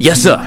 Yes, sir.